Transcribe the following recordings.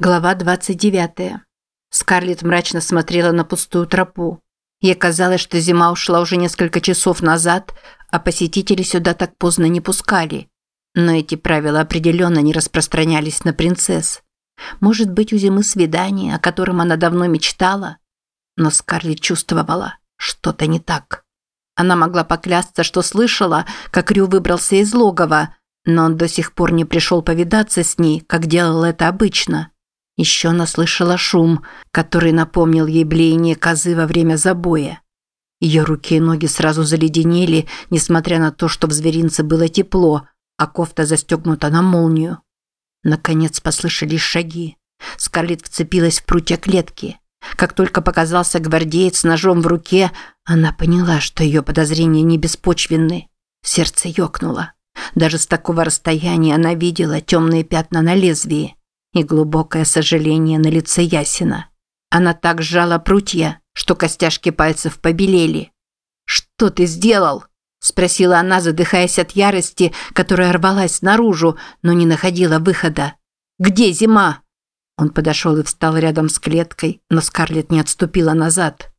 Глава 29. Скарлетт мрачно смотрела на пустую тропу. Ей казалось, что зима ушла уже несколько часов назад, а посетители сюда так поздно не пускали. Но эти правила определенно не распространялись на принцесс. Может быть, у зимы свидание, о котором она давно мечтала? Но Скарлетт чувствовала, что-то не так. Она могла поклясться, что слышала, как Рю выбрался из логова, но он до сих пор не пришел повидаться с ней, как делал это обычно. Еще она слышала шум, который напомнил ей блеяние козы во время забоя. Ее руки и ноги сразу заледенели, несмотря на то, что в зверинце было тепло, а кофта застегнута на молнию. Наконец послышались шаги. Скарлетт вцепилась в прутья клетки. Как только показался гвардеец с ножом в руке, она поняла, что ее подозрения не беспочвенны. Сердце ёкнуло. Даже с такого расстояния она видела темные пятна на лезвии и глубокое сожаление на лице Ясина. Она так сжала прутья, что костяшки пальцев побелели. «Что ты сделал?» – спросила она, задыхаясь от ярости, которая рвалась наружу, но не находила выхода. «Где зима?» Он подошел и встал рядом с клеткой, но Скарлетт не отступила назад.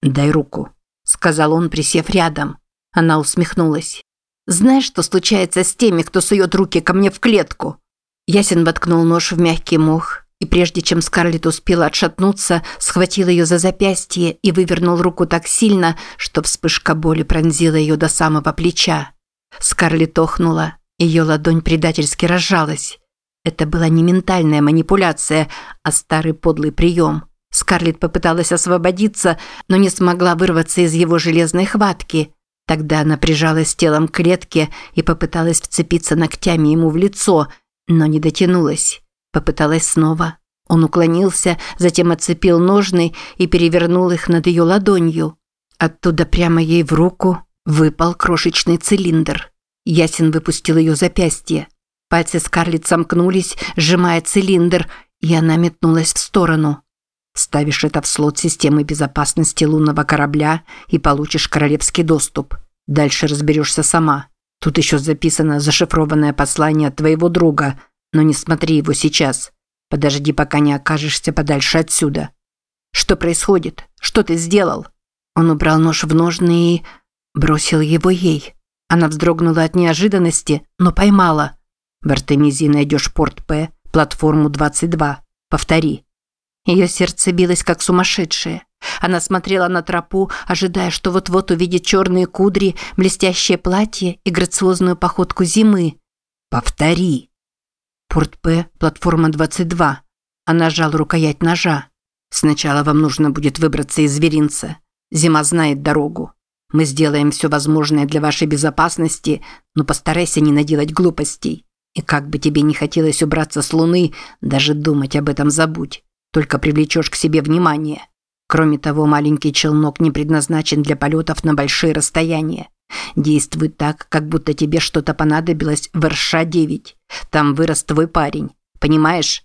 «Дай руку», – сказал он, присев рядом. Она усмехнулась. «Знаешь, что случается с теми, кто сует руки ко мне в клетку?» Ясен воткнул нож в мягкий мох, и прежде чем Скарлетт успела отшатнуться, схватил ее за запястье и вывернул руку так сильно, что вспышка боли пронзила ее до самого плеча. Скарлетт охнула, ее ладонь предательски разжалась. Это была не ментальная манипуляция, а старый подлый прием. Скарлетт попыталась освободиться, но не смогла вырваться из его железной хватки. Тогда она прижалась телом к клетке и попыталась вцепиться ногтями ему в лицо – но не дотянулась. Попыталась снова. Он уклонился, затем отцепил ножны и перевернул их над ее ладонью. Оттуда прямо ей в руку выпал крошечный цилиндр. Ясен выпустил ее запястье. Пальцы Скарлетт сомкнулись, сжимая цилиндр, и она метнулась в сторону. Ставишь это в слот системы безопасности лунного корабля и получишь королевский доступ. Дальше разберешься сама. Тут еще записано зашифрованное послание от твоего друга, но не смотри его сейчас. Подожди, пока не окажешься подальше отсюда. Что происходит? Что ты сделал? Он убрал нож в ножны и бросил его ей. Она вздрогнула от неожиданности, но поймала. В Артемизии найдешь порт П, платформу 22. Повтори. Ее сердце билось как сумасшедшее. Она смотрела на тропу, ожидая, что вот-вот увидит черные кудри, блестящее платье и грациозную походку зимы. «Повтори!» Порт П, платформа 22. Она сжала рукоять ножа. «Сначала вам нужно будет выбраться из зверинца. Зима знает дорогу. Мы сделаем все возможное для вашей безопасности, но постарайся не наделать глупостей. И как бы тебе не хотелось убраться с Луны, даже думать об этом забудь. Только привлечешь к себе внимание». Кроме того, маленький челнок не предназначен для полетов на большие расстояния. Действуй так, как будто тебе что-то понадобилось в РШ-9. Там вырос твой парень. Понимаешь?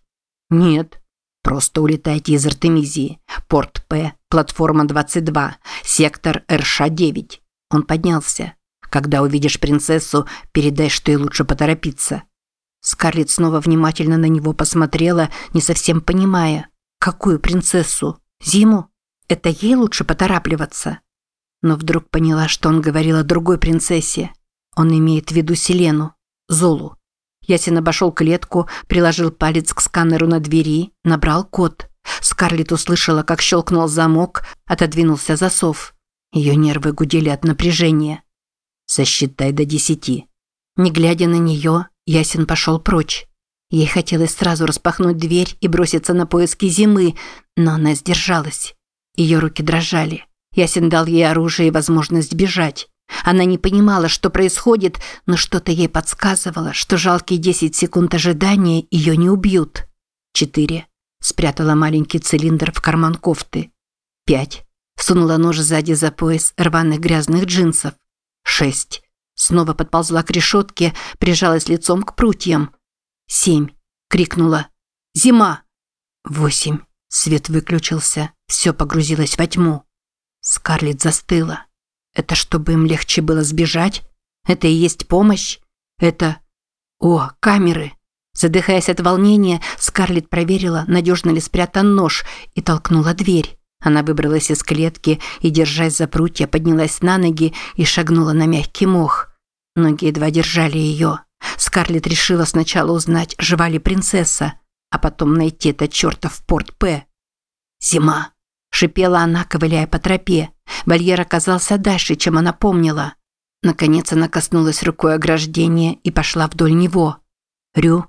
Нет. Просто улетайте из Артемизии. Порт П, платформа 22, сектор РШ-9. Он поднялся. Когда увидишь принцессу, передай, что ей лучше поторопиться. Скарлетт снова внимательно на него посмотрела, не совсем понимая. Какую принцессу? Зиму? Это ей лучше поторапливаться. Но вдруг поняла, что он говорил о другой принцессе. Он имеет в виду Селену, Золу. Ясен обошел клетку, приложил палец к сканеру на двери, набрал код. Скарлетт услышала, как щелкнул замок, отодвинулся засов. Ее нервы гудели от напряжения. «Сосчитай до десяти». Не глядя на нее, Ясен пошел прочь. Ей хотелось сразу распахнуть дверь и броситься на поиски зимы, но она сдержалась. Ее руки дрожали. Ясен дал ей оружие и возможность бежать. Она не понимала, что происходит, но что-то ей подсказывало, что жалкие 10 секунд ожидания ее не убьют. Четыре. Спрятала маленький цилиндр в карман кофты. Пять. Сунула нож сзади за пояс рваных грязных джинсов. Шесть. Снова подползла к решетке, прижалась лицом к прутьям. Семь. Крикнула. «Зима!» Восемь. Свет выключился. Все погрузилось во тьму. Скарлетт застыла. Это чтобы им легче было сбежать? Это и есть помощь? Это... О, камеры! Задыхаясь от волнения, Скарлетт проверила, надежно ли спрятан нож, и толкнула дверь. Она выбралась из клетки и, держась за прутья, поднялась на ноги и шагнула на мягкий мох. Ноги едва держали ее. Скарлетт решила сначала узнать, жива ли принцесса, а потом найти этот чертов порт П. «Зима!» – шипела она, ковыляя по тропе. Вольер оказался дальше, чем она помнила. Наконец она коснулась рукой ограждения и пошла вдоль него. «Рю?»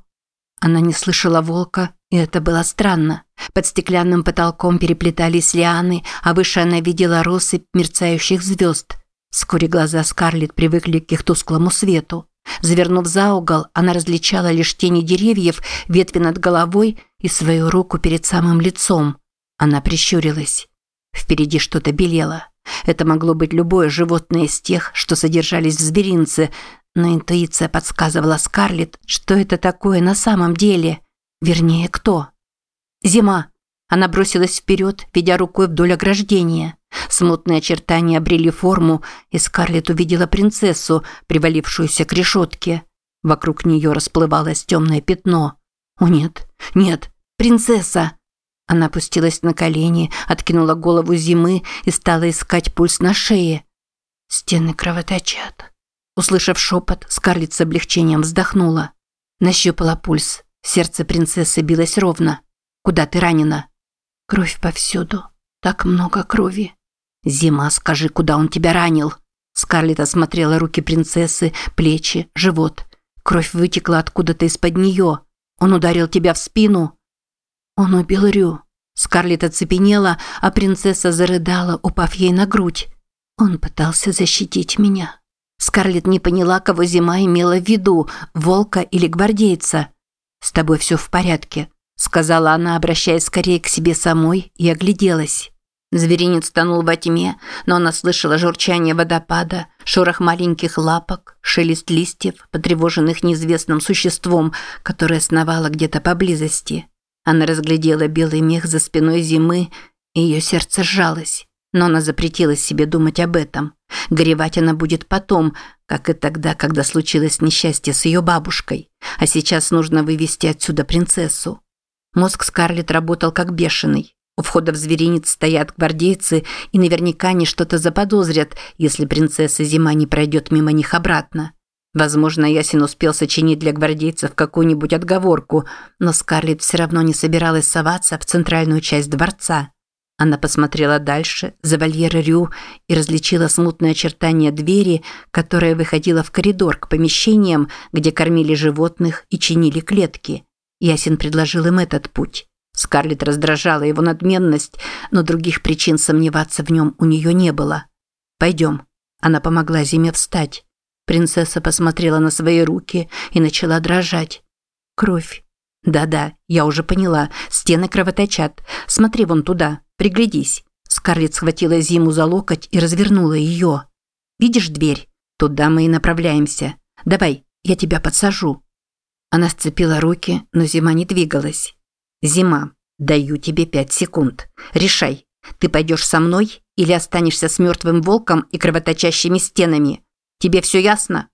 Она не слышала волка, и это было странно. Под стеклянным потолком переплетались лианы, а выше она видела россыпь мерцающих звезд. Вскоре глаза Скарлетт привыкли к их тусклому свету. Завернув за угол, она различала лишь тени деревьев, ветви над головой и свою руку перед самым лицом. Она прищурилась. Впереди что-то белело. Это могло быть любое животное из тех, что содержались в зверинце, но интуиция подсказывала Скарлетт, что это такое на самом деле. Вернее, кто? Зима. Она бросилась вперед, ведя рукой вдоль ограждения. Смутные очертания обрели форму, и Скарлетт увидела принцессу, привалившуюся к решетке. Вокруг нее расплывалось темное пятно. «О нет, нет, принцесса!» Она опустилась на колени, откинула голову зимы и стала искать пульс на шее. Стены кровоточат. Услышав шепот, Скарлетт с облегчением вздохнула. Нащупала пульс. Сердце принцессы билось ровно. «Куда ты ранена?» «Кровь повсюду. Так много крови». «Зима, скажи, куда он тебя ранил?» Скарлетт осмотрела руки принцессы, плечи, живот. Кровь вытекла откуда-то из-под нее. Он ударил тебя в спину. Он убил Рю. Скарлетт оцепенела, а принцесса зарыдала, упав ей на грудь. Он пытался защитить меня. Скарлетт не поняла, кого зима имела в виду, волка или гвардейца. «С тобой все в порядке», – сказала она, обращаясь скорее к себе самой, и огляделась. Зверинец тонул во тьме, но она слышала журчание водопада, шорох маленьких лапок, шелест листьев, потревоженных неизвестным существом, которое сновало где-то поблизости. Она разглядела белый мех за спиной зимы, и ее сердце сжалось. Но она запретила себе думать об этом. Горевать она будет потом, как и тогда, когда случилось несчастье с ее бабушкой. А сейчас нужно вывести отсюда принцессу. Мозг Скарлетт работал как бешеный. У входа в зверинец стоят гвардейцы, и наверняка они что-то заподозрят, если принцесса Зима не пройдет мимо них обратно. Возможно, Ясин успел сочинить для гвардейцев какую-нибудь отговорку, но Скарлетт все равно не собиралась соваться в центральную часть дворца. Она посмотрела дальше, за вольер Рю, и различила смутное очертание двери, которая выходила в коридор к помещениям, где кормили животных и чинили клетки. Ясин предложил им этот путь. Скарлетт раздражала его надменность, но других причин сомневаться в нем у нее не было. «Пойдем». Она помогла Зиме встать. Принцесса посмотрела на свои руки и начала дрожать. «Кровь». «Да-да, я уже поняла. Стены кровоточат. Смотри вон туда. Приглядись». Скарлетт схватила Зиму за локоть и развернула ее. «Видишь дверь? Туда мы и направляемся. Давай, я тебя подсажу». Она сцепила руки, но Зима не двигалась. Зима, даю тебе пять секунд. Решай, ты пойдешь со мной или останешься с мертвым волком и кровоточащими стенами? Тебе все ясно?»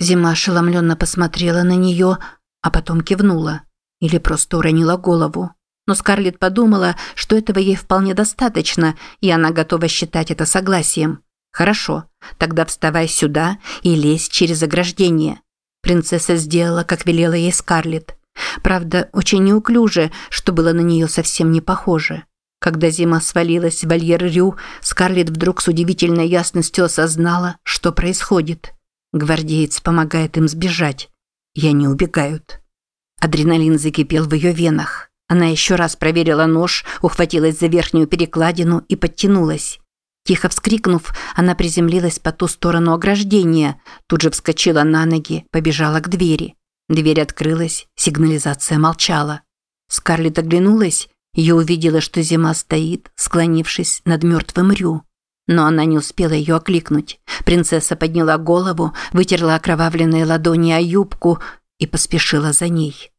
Зима ошеломленно посмотрела на нее, а потом кивнула. Или просто уронила голову. Но Скарлетт подумала, что этого ей вполне достаточно, и она готова считать это согласием. «Хорошо, тогда вставай сюда и лезь через ограждение». Принцесса сделала, как велела ей Скарлетт. Правда, очень неуклюже, что было на нее совсем не похоже. Когда зима свалилась в вольер Рю, Скарлетт вдруг с удивительной ясностью осознала, что происходит. Гвардеец помогает им сбежать. И они убегают. Адреналин закипел в ее венах. Она еще раз проверила нож, ухватилась за верхнюю перекладину и подтянулась. Тихо вскрикнув, она приземлилась по ту сторону ограждения, тут же вскочила на ноги, побежала к двери. Дверь открылась, сигнализация молчала. Скарлетт оглянулась и увидела, что зима стоит, склонившись над мертвым Рю. Но она не успела ее окликнуть. Принцесса подняла голову, вытерла окровавленные ладони о юбку и поспешила за ней.